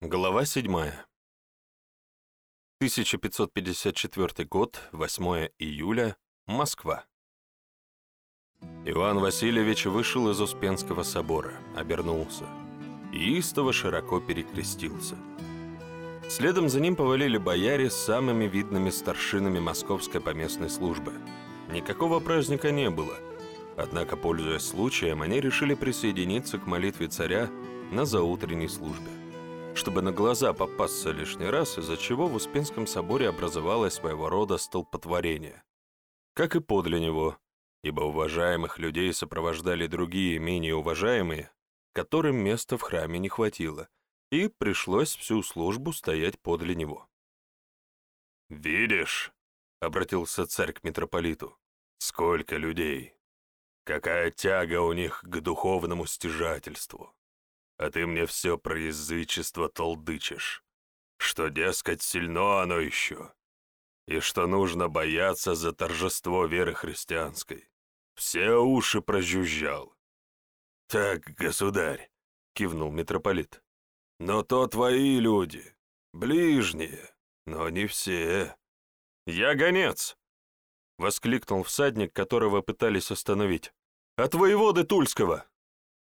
Глава 7. 1554 год, 8 июля, Москва. Иван Васильевич вышел из Успенского собора, обернулся и истово широко перекрестился. Следом за ним повалили бояре с самыми видными старшинами московской поместной службы. Никакого праздника не было, однако, пользуясь случаем, они решили присоединиться к молитве царя на заутренней службе чтобы на глаза попасться лишний раз, из-за чего в Успенском соборе образовалось своего рода столпотворение. Как и подле него, ибо уважаемых людей сопровождали другие, менее уважаемые, которым места в храме не хватило, и пришлось всю службу стоять подле него. «Видишь?» — обратился царь к митрополиту. «Сколько людей! Какая тяга у них к духовному стяжательству! А ты мне все про язычество толдычишь, что, дескать, сильно оно еще, и что нужно бояться за торжество веры христианской. Все уши прожужжал. «Так, государь», — кивнул митрополит, — «но то твои люди, ближние, но не все». «Я гонец!» — воскликнул всадник, которого пытались остановить. «От воеводы Тульского!»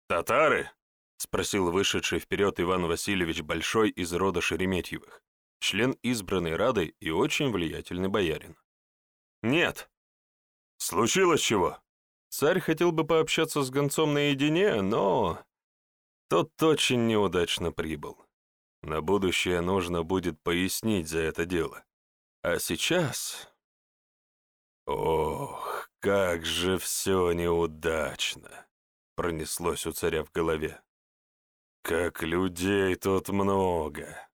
«Татары?» — спросил вышедший вперед Иван Васильевич Большой из рода Шереметьевых, член избранной Рады и очень влиятельный боярин. «Нет». «Случилось чего?» Царь хотел бы пообщаться с гонцом наедине, но... Тот очень неудачно прибыл. На будущее нужно будет пояснить за это дело. А сейчас... Ох, как же все неудачно! Пронеслось у царя в голове. Как людей тут много.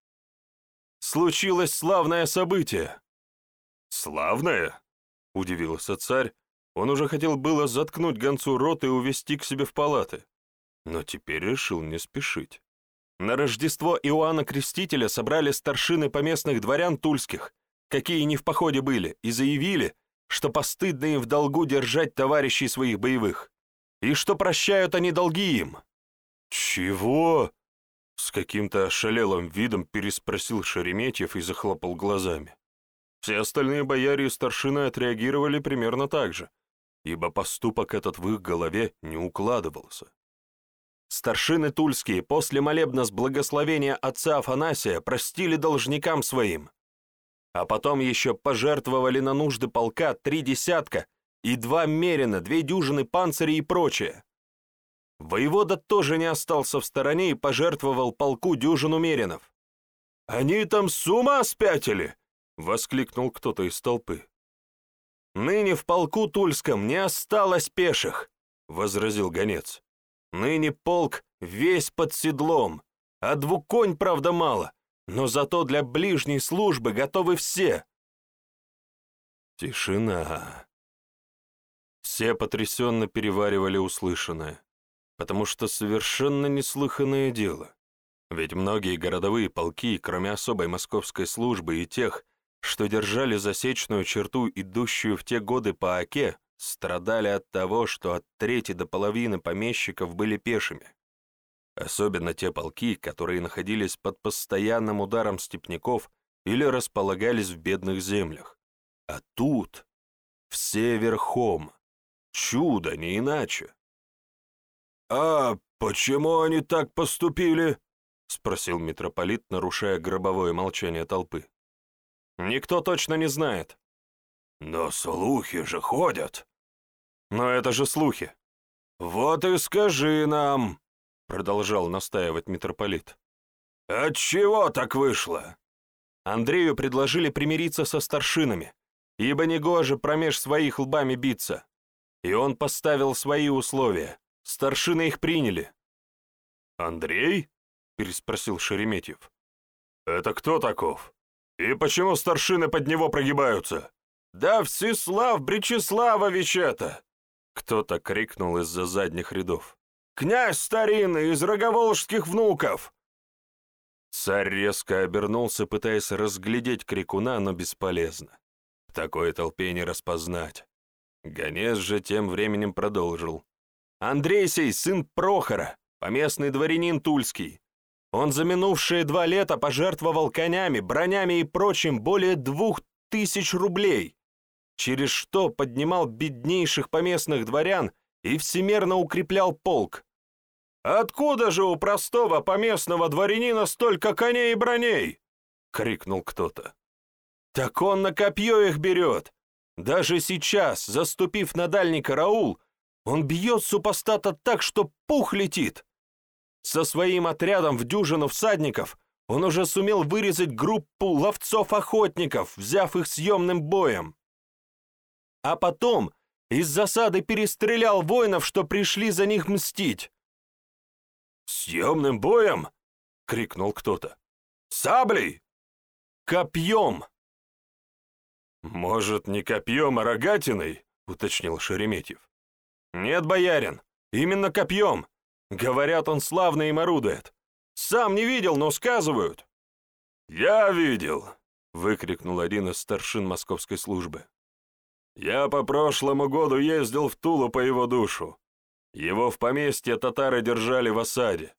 Случилось славное событие. Славное? Удивился царь. Он уже хотел было заткнуть гонцу рот и увести к себе в палаты. Но теперь решил не спешить. На Рождество Иоанна Крестителя собрали старшины поместных дворян тульских, какие не в походе были, и заявили, что постыдно им в долгу держать товарищей своих боевых, и что прощают они долги им. «Чего?» С каким-то ошалелым видом переспросил Шереметьев и захлопал глазами. Все остальные бояре и старшины отреагировали примерно так же, ибо поступок этот в их голове не укладывался. Старшины тульские после молебна с благословения отца Афанасия простили должникам своим, а потом еще пожертвовали на нужды полка три десятка и два мерина, две дюжины панцирей и прочее. Воевода тоже не остался в стороне и пожертвовал полку дюжину меринов. «Они там с ума спятили!» — воскликнул кто-то из толпы. «Ныне в полку Тульском не осталось пеших», — возразил гонец. «Ныне полк весь под седлом, а двуконь, правда, мало, но зато для ближней службы готовы все». Тишина. Все потрясенно переваривали услышанное потому что совершенно неслыханное дело. Ведь многие городовые полки, кроме особой московской службы и тех, что держали засечную черту, идущую в те годы по Оке, страдали от того, что от трети до половины помещиков были пешими. Особенно те полки, которые находились под постоянным ударом степняков или располагались в бедных землях. А тут все верхом. Чудо, не иначе. «А почему они так поступили?» — спросил митрополит, нарушая гробовое молчание толпы. «Никто точно не знает». «Но слухи же ходят». «Но это же слухи». «Вот и скажи нам», — продолжал настаивать митрополит. «Отчего так вышло?» Андрею предложили примириться со старшинами, ибо негоже промеж своих лбами биться. И он поставил свои условия. Старшины их приняли». «Андрей?» — переспросил Шереметьев. «Это кто таков? И почему старшины под него прогибаются?» «Да Всеслав Бречеславович это!» Кто-то крикнул из-за задних рядов. «Князь старинный из роговолжских внуков!» Царь резко обернулся, пытаясь разглядеть крикуна, но бесполезно. В такой толпе не распознать. Гонец же тем временем продолжил. Андрей сей сын Прохора, поместный дворянин Тульский. Он за минувшие два лета пожертвовал конями, бронями и прочим более двух тысяч рублей, через что поднимал беднейших поместных дворян и всемерно укреплял полк. «Откуда же у простого поместного дворянина столько коней и броней?» — крикнул кто-то. «Так он на копье их берет. Даже сейчас, заступив на дальний караул, он бьет супостата так, что пух летит. Со своим отрядом в дюжину всадников он уже сумел вырезать группу ловцов-охотников, взяв их съемным боем. А потом из засады перестрелял воинов, что пришли за них мстить. «Съемным боем?» — крикнул кто-то. «Саблей? Копьем!» «Может, не копьем, а рогатиной?» — уточнил Шереметьев. «Нет, боярин, именно копьем. Говорят, он славно им орудует. Сам не видел, но сказывают». «Я видел!» — выкрикнул один из старшин московской службы. «Я по прошлому году ездил в Тулу по его душу. Его в поместье татары держали в осаде.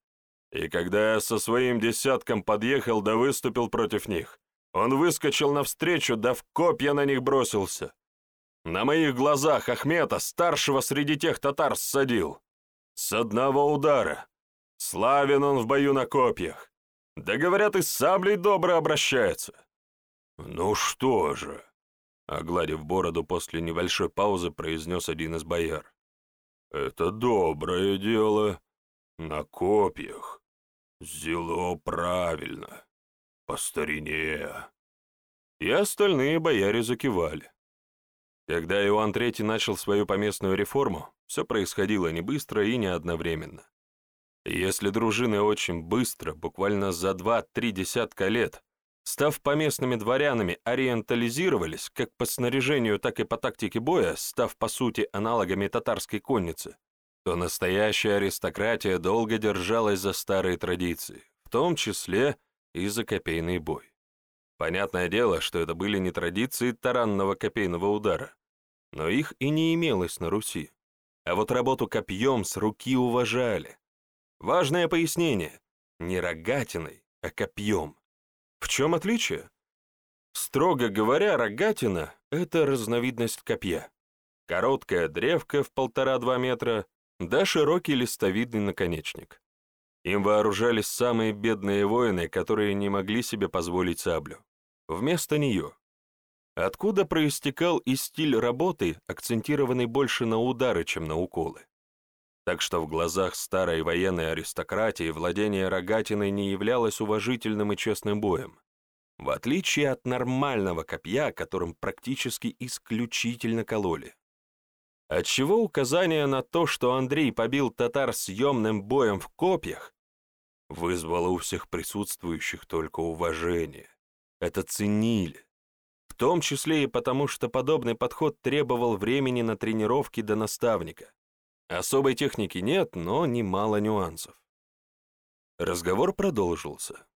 И когда я со своим десятком подъехал да выступил против них, он выскочил навстречу, да в копья на них бросился. На моих глазах Ахмета, старшего среди тех татар, ссадил. С одного удара. Славен он в бою на копьях. Да говорят, и с саблей добро обращается. Ну что же, огладив бороду после небольшой паузы, произнес один из бояр. Это доброе дело. На копьях. Зело правильно. По старине. И остальные бояре закивали. Когда Иоанн III начал свою поместную реформу, все происходило не быстро и не одновременно. Если дружины очень быстро, буквально за два-три десятка лет, став поместными дворянами, ориентализировались как по снаряжению, так и по тактике боя, став по сути аналогами татарской конницы, то настоящая аристократия долго держалась за старые традиции, в том числе и за копейный бой. Понятное дело, что это были не традиции таранного копейного удара, но их и не имелось на Руси. А вот работу копьем с руки уважали. Важное пояснение. Не рогатиной, а копьем. В чем отличие? Строго говоря, рогатина — это разновидность копья. Короткая древка в полтора-два метра, да широкий листовидный наконечник. Им вооружались самые бедные воины, которые не могли себе позволить саблю. Вместо нее откуда проистекал и стиль работы, акцентированный больше на удары, чем на уколы. Так что в глазах старой военной аристократии владение рогатиной не являлось уважительным и честным боем, в отличие от нормального копья, которым практически исключительно кололи. Отчего указание на то, что Андрей побил татар съемным боем в копьях, вызвало у всех присутствующих только уважение. Это ценили том числе и потому, что подобный подход требовал времени на тренировки до наставника. Особой техники нет, но немало нюансов. Разговор продолжился.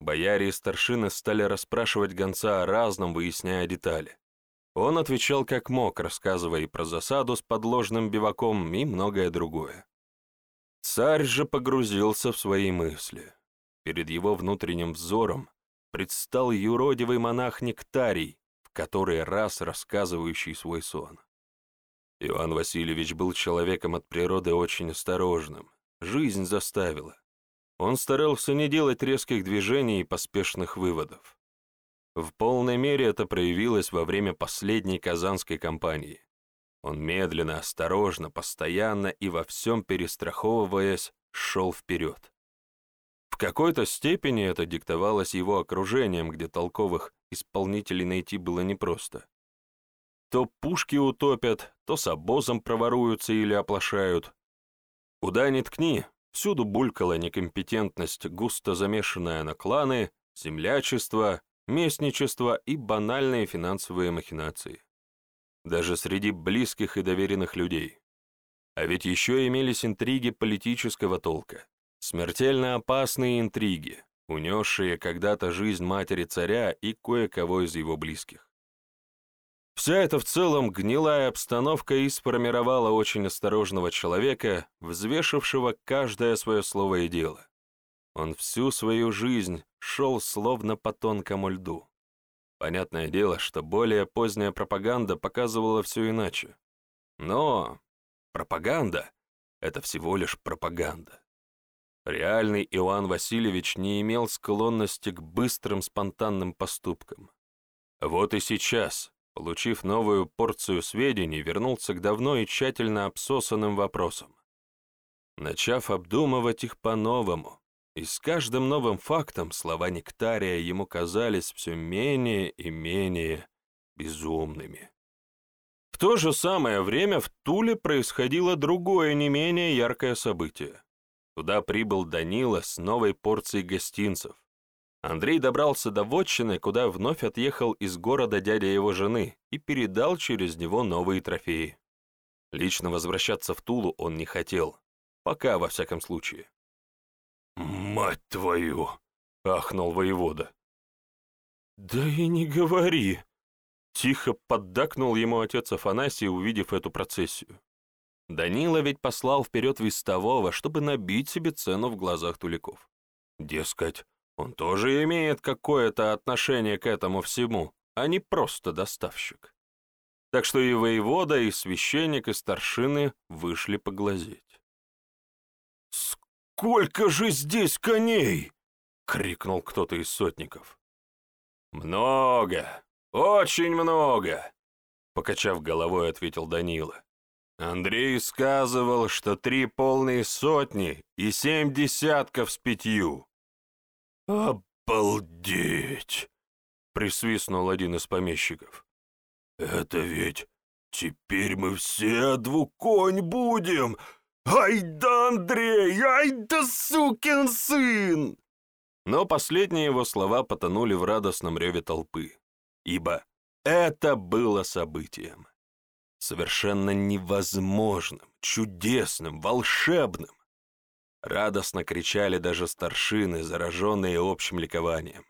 Бояре и старшины стали расспрашивать гонца о разном, выясняя детали. Он отвечал как мог, рассказывая и про засаду с подложным биваком, и многое другое. Царь же погрузился в свои мысли. Перед его внутренним взором предстал юродивый монах Нектарий, в который раз рассказывающий свой сон. Иван Васильевич был человеком от природы очень осторожным. Жизнь заставила. Он старался не делать резких движений и поспешных выводов. В полной мере это проявилось во время последней казанской кампании. Он медленно, осторожно, постоянно и во всем перестраховываясь, шел вперед. Какой-то степени это диктовалось его окружением, где толковых исполнителей найти было непросто. То пушки утопят, то с обозом проворуются или оплошают. Куда ни ткни, всюду булькала некомпетентность, густо замешанная на кланы, землячество, местничество и банальные финансовые махинации. Даже среди близких и доверенных людей. А ведь еще имелись интриги политического толка. Смертельно опасные интриги, унесшие когда-то жизнь матери царя и кое-кого из его близких. Вся эта в целом гнилая обстановка и сформировала очень осторожного человека, взвешившего каждое свое слово и дело. Он всю свою жизнь шел словно по тонкому льду. Понятное дело, что более поздняя пропаганда показывала все иначе. Но пропаганда — это всего лишь пропаганда. Реальный Иоанн Васильевич не имел склонности к быстрым спонтанным поступкам. Вот и сейчас, получив новую порцию сведений, вернулся к давно и тщательно обсосанным вопросам. Начав обдумывать их по-новому, и с каждым новым фактом слова Нектария ему казались все менее и менее безумными. В то же самое время в Туле происходило другое не менее яркое событие. Туда прибыл Данила с новой порцией гостинцев. Андрей добрался до вотчины, куда вновь отъехал из города дядя его жены и передал через него новые трофеи. Лично возвращаться в Тулу он не хотел. Пока, во всяком случае. «Мать твою!» — ахнул воевода. «Да и не говори!» Тихо поддакнул ему отец Афанасий, увидев эту процессию. Данила ведь послал вперед вестового, чтобы набить себе цену в глазах туликов. Дескать, он тоже имеет какое-то отношение к этому всему, а не просто доставщик. Так что и воевода, и священник, и старшины вышли поглазеть. «Сколько же здесь коней?» — крикнул кто-то из сотников. «Много, очень много», — покачав головой, ответил Данила. Андрей сказывал, что три полные сотни и семь десятков с пятью. «Обалдеть!» — присвистнул один из помещиков. «Это ведь теперь мы все двуконь будем! Ай да, Андрей, ай да сукин сын!» Но последние его слова потонули в радостном реве толпы, ибо это было событием совершенно невозможным, чудесным, волшебным. Радостно кричали даже старшины, зараженные общим ликованием.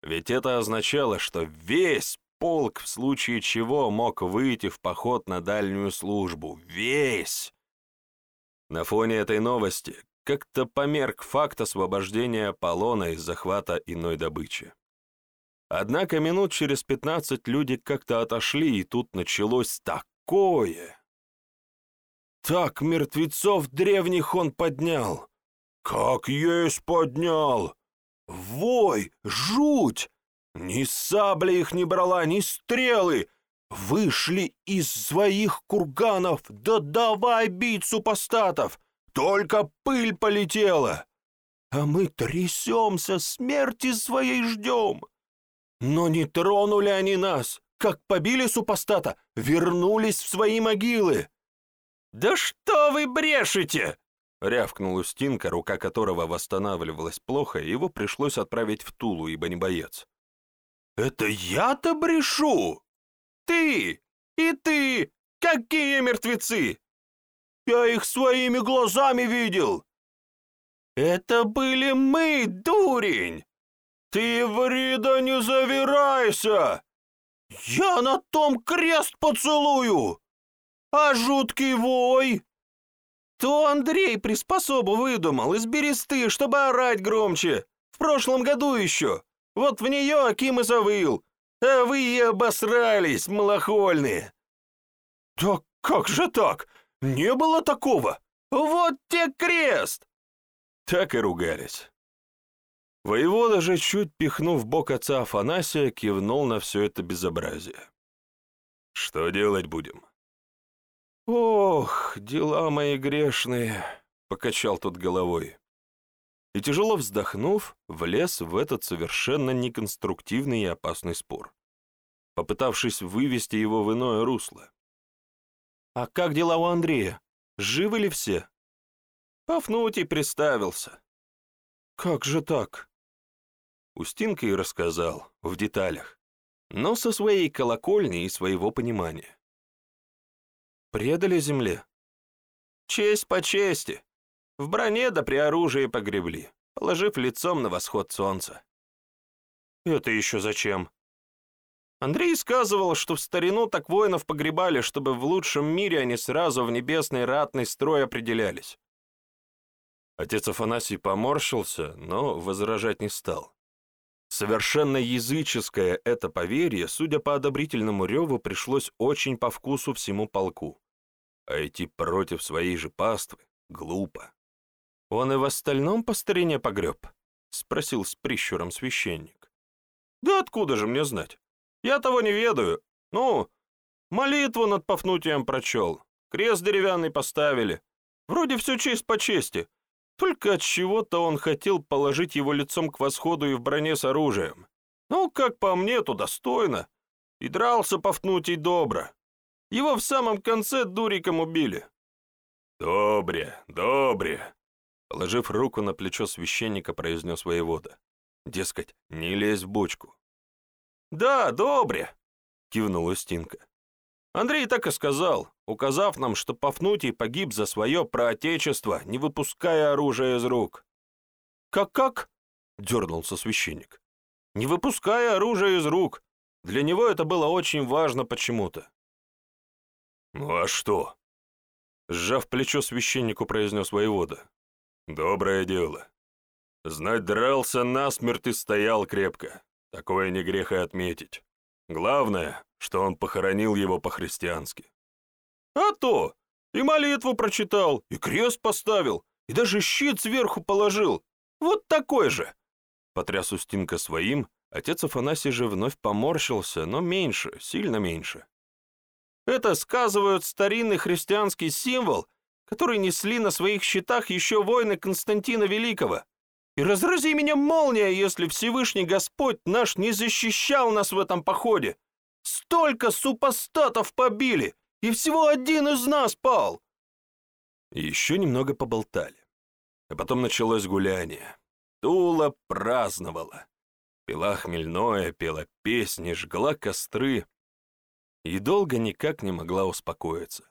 Ведь это означало, что весь полк в случае чего мог выйти в поход на дальнюю службу. Весь! На фоне этой новости как-то померк факт освобождения Аполлона из захвата иной добычи. Однако минут через пятнадцать люди как-то отошли, и тут началось так такое? Так мертвецов древних он поднял. Как есть поднял! Вой, жуть! Ни сабли их не брала, ни стрелы! Вышли из своих курганов, да давай бить супостатов! Только пыль полетела! А мы трясемся, смерти своей ждем! Но не тронули они нас, как побили супостата, вернулись в свои могилы. «Да что вы брешете?» — рявкнул Устинка, рука которого восстанавливалась плохо, и его пришлось отправить в Тулу, ибо не боец. «Это я-то брешу?» «Ты! И ты! Какие мертвецы!» «Я их своими глазами видел!» «Это были мы, дурень!» «Ты ври да не завирайся! «Я на том крест поцелую! А жуткий вой!» То Андрей приспособу выдумал из бересты, чтобы орать громче. В прошлом году еще. Вот в нее Аким и завыл. А вы и обосрались, малохольные. «Да как же так? Не было такого!» «Вот те крест!» Так и ругались. Воевода же, чуть пихнув бок отца Афанасия, кивнул на все это безобразие. «Что делать будем?» «Ох, дела мои грешные!» — покачал тот головой. И тяжело вздохнув, влез в этот совершенно неконструктивный и опасный спор, попытавшись вывести его в иное русло. «А как дела у Андрея? Живы ли все?» Пафнутий представился. «Как же так?» Устинка и рассказал, в деталях, но со своей колокольни и своего понимания. Предали земле? Честь по чести. В броне да при оружии погребли, положив лицом на восход солнца. Это еще зачем? Андрей сказывал, что в старину так воинов погребали, чтобы в лучшем мире они сразу в небесный ратный строй определялись. Отец Афанасий поморщился, но возражать не стал. Совершенно языческое это поверье, судя по одобрительному реву, пришлось очень по вкусу всему полку. А идти против своей же паствы глупо. «Он и в остальном по старине погреб?» — спросил с прищуром священник. «Да откуда же мне знать? Я того не ведаю. Ну, молитву над Пафнутием прочел, крест деревянный поставили. Вроде все честь по чести. Только от чего-то он хотел положить его лицом к восходу и в броне с оружием. Ну, как по мне, то достойно. И дрался Пафнутий добро. Его в самом конце дуриком убили. «Добре, добре», — положив руку на плечо священника, произнес воевода. Дескать, не лезь в бочку. «Да, добре», — кивнула Стинка. Андрей так и сказал, указав нам, что Пафнутий погиб за свое проотечество, не выпуская оружие из рук. «Как-как?» — дернулся священник. «Не выпуская оружие из рук. Для него это было очень важно почему-то». «Ну а что?» Сжав плечо священнику, произнес воевода. «Доброе дело. Знать дрался насмерть и стоял крепко. Такое не грех и отметить. Главное, что он похоронил его по-христиански. А то! И молитву прочитал, и крест поставил, и даже щит сверху положил. Вот такой же!» Потряс Устинка своим, отец Афанасий же вновь поморщился, но меньше, сильно меньше. «Это сказывают старинный христианский символ, который несли на своих щитах еще воины Константина Великого. И разрази меня молния, если Всевышний Господь наш не защищал нас в этом походе. Столько супостатов побили, и всего один из нас пал. Еще немного поболтали. А потом началось гуляние. Тула праздновала. Пила хмельное, пела песни, жгла костры. И долго никак не могла успокоиться.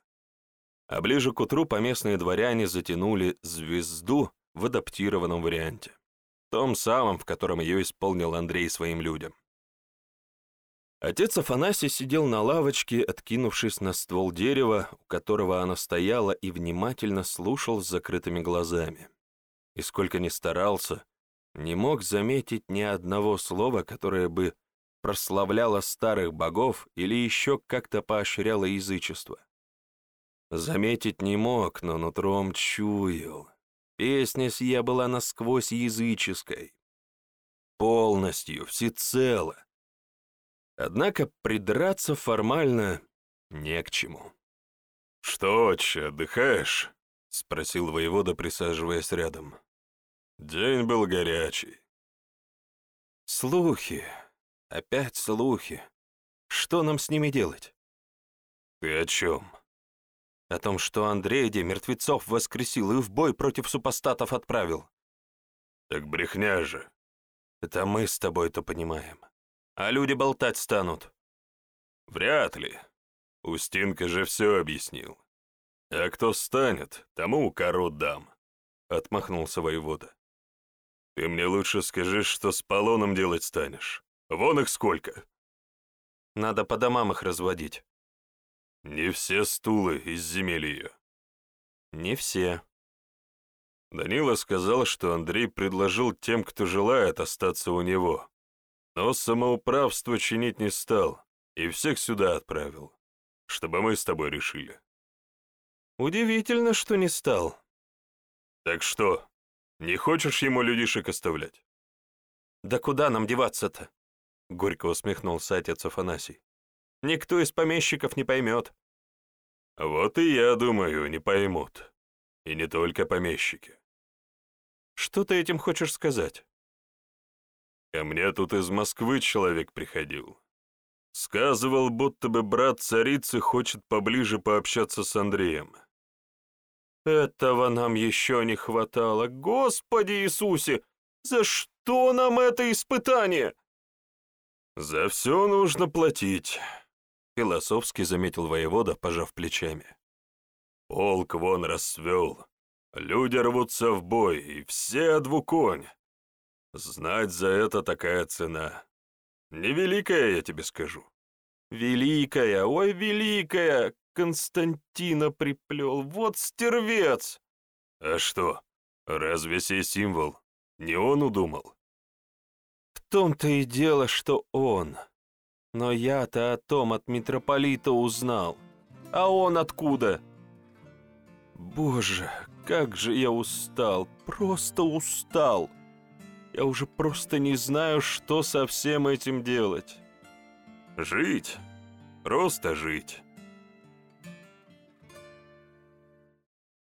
А ближе к утру поместные дворяне затянули звезду в адаптированном варианте. Том самом, в котором ее исполнил Андрей своим людям. Отец Афанасий сидел на лавочке, откинувшись на ствол дерева, у которого она стояла, и внимательно слушал с закрытыми глазами. И сколько ни старался, не мог заметить ни одного слова, которое бы прославляло старых богов или еще как-то поощряло язычество. Заметить не мог, но нутром чуял. Песня сия была насквозь языческой. Полностью, всецело. Однако придраться формально не к чему. «Что, отче, отдыхаешь?» — спросил воевода, присаживаясь рядом. «День был горячий». «Слухи. Опять слухи. Что нам с ними делать?» «Ты о чем?» О том, что Андрейди мертвецов воскресил и в бой против супостатов отправил. Так брехня же. Это мы с тобой-то понимаем. А люди болтать станут. Вряд ли. Устинка же все объяснил. А кто станет, тому кору дам. Отмахнулся воевода. Ты мне лучше скажи, что с полоном делать станешь. Вон их сколько. Надо по домам их разводить. Не все стулы из земель ее. Не все. Данила сказал, что Андрей предложил тем, кто желает, остаться у него. Но самоуправство чинить не стал и всех сюда отправил, чтобы мы с тобой решили. Удивительно, что не стал. Так что, не хочешь ему людишек оставлять? Да куда нам деваться-то? Горько усмехнулся отец Афанасий. Никто из помещиков не поймет. Вот и я думаю, не поймут. И не только помещики. Что ты этим хочешь сказать? Ко мне тут из Москвы человек приходил. Сказывал, будто бы брат царицы хочет поближе пообщаться с Андреем. Этого нам еще не хватало. Господи Иисусе, за что нам это испытание? За все нужно платить. Философски заметил воевода, пожав плечами. Полк вон расцвел. Люди рвутся в бой, и все двуконь. Знать за это такая цена. Невеликая, я тебе скажу. Великая, ой, великая! Константина приплел, вот стервец! А что, Разве сей символ не он удумал? В том-то и дело, что он. Но я-то о том от митрополита узнал. А он откуда? Боже, как же я устал, просто устал. Я уже просто не знаю, что со всем этим делать. Жить. Просто жить.